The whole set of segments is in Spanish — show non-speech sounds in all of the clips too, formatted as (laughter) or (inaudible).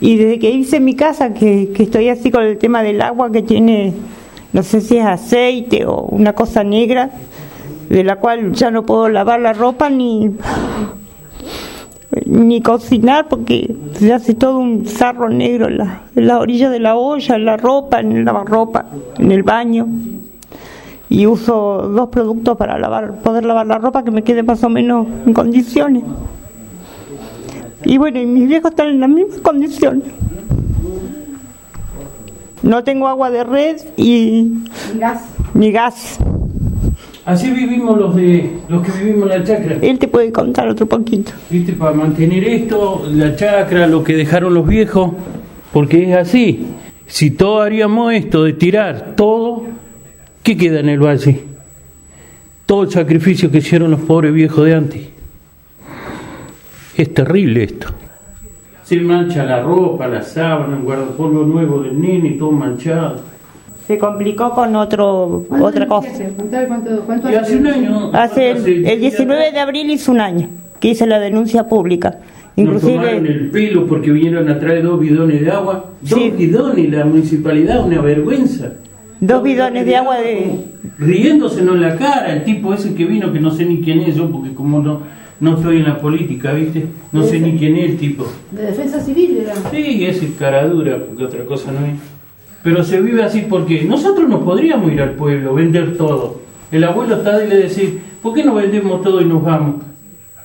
Y desde que hice mi casa, que, que estoy así con el tema del agua que tiene, no sé si es aceite o una cosa negra, de la cual ya no puedo lavar la ropa ni ni cocinar porque se hace todo un sarro negro en la, en la orilla de la olla, en la ropa, en el lavarropa, en el baño. Y uso dos productos para lavar, poder lavar la ropa que me quede más o menos en condiciones. Y bueno, y mis viejos están en las mismas condiciones. No tengo agua de red y Ni gas. ni gas. Así vivimos los de los que vivimos en la chacra. Él te puede contar otro poquito. ¿Viste? Para mantener esto, la chacra, lo que dejaron los viejos, porque es así. Si todos haríamos esto de tirar todo, ¿qué queda en el valle? Todo el sacrificio que hicieron los pobres viejos de antes. Es terrible esto. Se mancha la ropa, la sábana, el guardapolvo nuevo del nene, todo manchado. Se complicó con otro, otra cosa. Contame cuánto, cuánto hace un año. Hace el, el 19 de abril hizo un año que hice la denuncia pública. Nos tomaron Inclusive, el pelo porque vinieron a traer dos bidones de agua. Dos Sí. bidones, la municipalidad, una vergüenza. dos bidones de agua de... Riéndosenos en la cara, el tipo ese que vino, que no sé ni quién es yo, porque como no, no estoy en la política, ¿viste? No sé ni quién es el tipo. De defensa civil era. Sí, ese cara dura, porque otra cosa no es. Pero se vive así porque nosotros no podríamos ir al pueblo, vender todo. El abuelo está de le decir, ¿por qué no vendemos todo y nos vamos?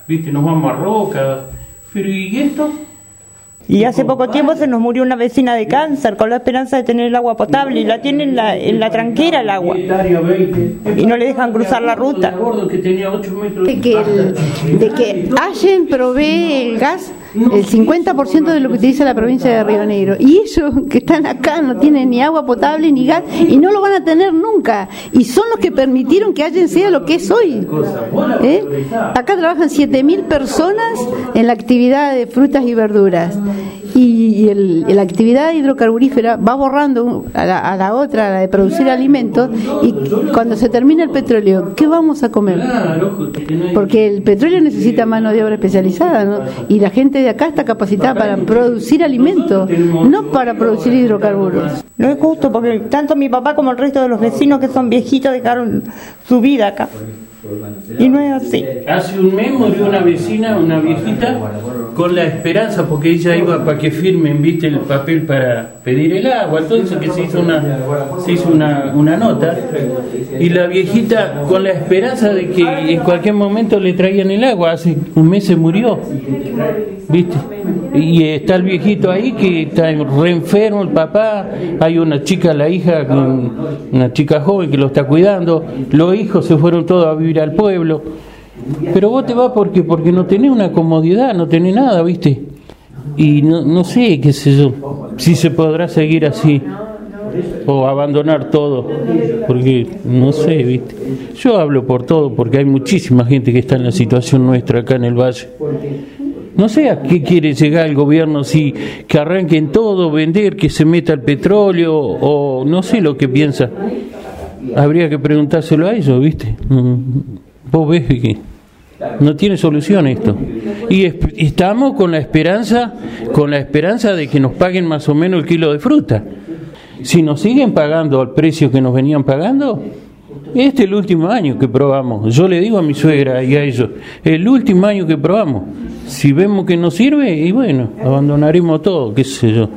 ¿Viste? Nos vamos a Roca. Pero ¿y esto? Y hace poco tiempo se nos murió una vecina de cáncer con la esperanza de tener el agua potable y la tiene en la, en la tranquera el agua. Hectárea, 20. Y no le dejan cruzar la ruta. Gordo que tenía 8 metros De que, el, de que Allen provee el gas el 50% de lo que utiliza la provincia de Río Negro. Y ellos (laughs) que están acá no tienen ni agua potable ni gas y no lo van a tener nunca. Y son los que permitieron que Allen sea lo que es hoy. ¿Eh? Acá trabajan 7.000 personas en la actividad de frutas y verduras. Y, el- la actividad hidrocarburífera va borrando a la, a la otra, la de producir alimentos. Y cuando se termina el petróleo, ¿qué vamos a comer? Porque el petróleo necesita mano de obra especializada, ¿no? Y la gente de acá está capacitada para producir alimentos, no para producir hidrocarburos. No es justo porque tanto mi papá como el resto de los vecinos que son viejitos dejaron su vida acá. Y no es así. Hace un mes murió una vecina, una viejita, con la esperanza, porque ella iba para que firmen, viste, el papel para pedir el agua, entonces que se hizo una, se hizo una, una nota, y la viejita con la esperanza de que en cualquier momento le traían el agua, hace un mes se murió, viste, y está el viejito ahí que está re enfermo, el papá, hay una chica, la hija, una chica joven que lo está cuidando, los hijos se fueron todos a vivir al pueblo. Pero vos te vas porque porque no tenés una comodidad, no tenés nada, ¿viste? Y no, no sé, qué sé yo, si se podrá seguir así o abandonar todo, porque no sé, ¿viste? Yo hablo por todo porque hay muchísima gente que está en la situación nuestra acá en el valle. No sé a qué quiere llegar el gobierno, si que arranquen todo, vender, que se meta el petróleo o no sé lo que piensa. Habría que preguntárselo a ellos, ¿viste? Mm, Vos ves que no tiene solución esto. Y es- estamos con la esperanza, con la esperanza de que nos paguen más o menos el kilo de fruta. Si nos siguen pagando al precio que nos venían pagando, este es el último año que probamos. Yo le digo a mi suegra y a ellos, el último año que probamos. Si vemos que no sirve, y bueno, abandonaremos todo, qué sé yo.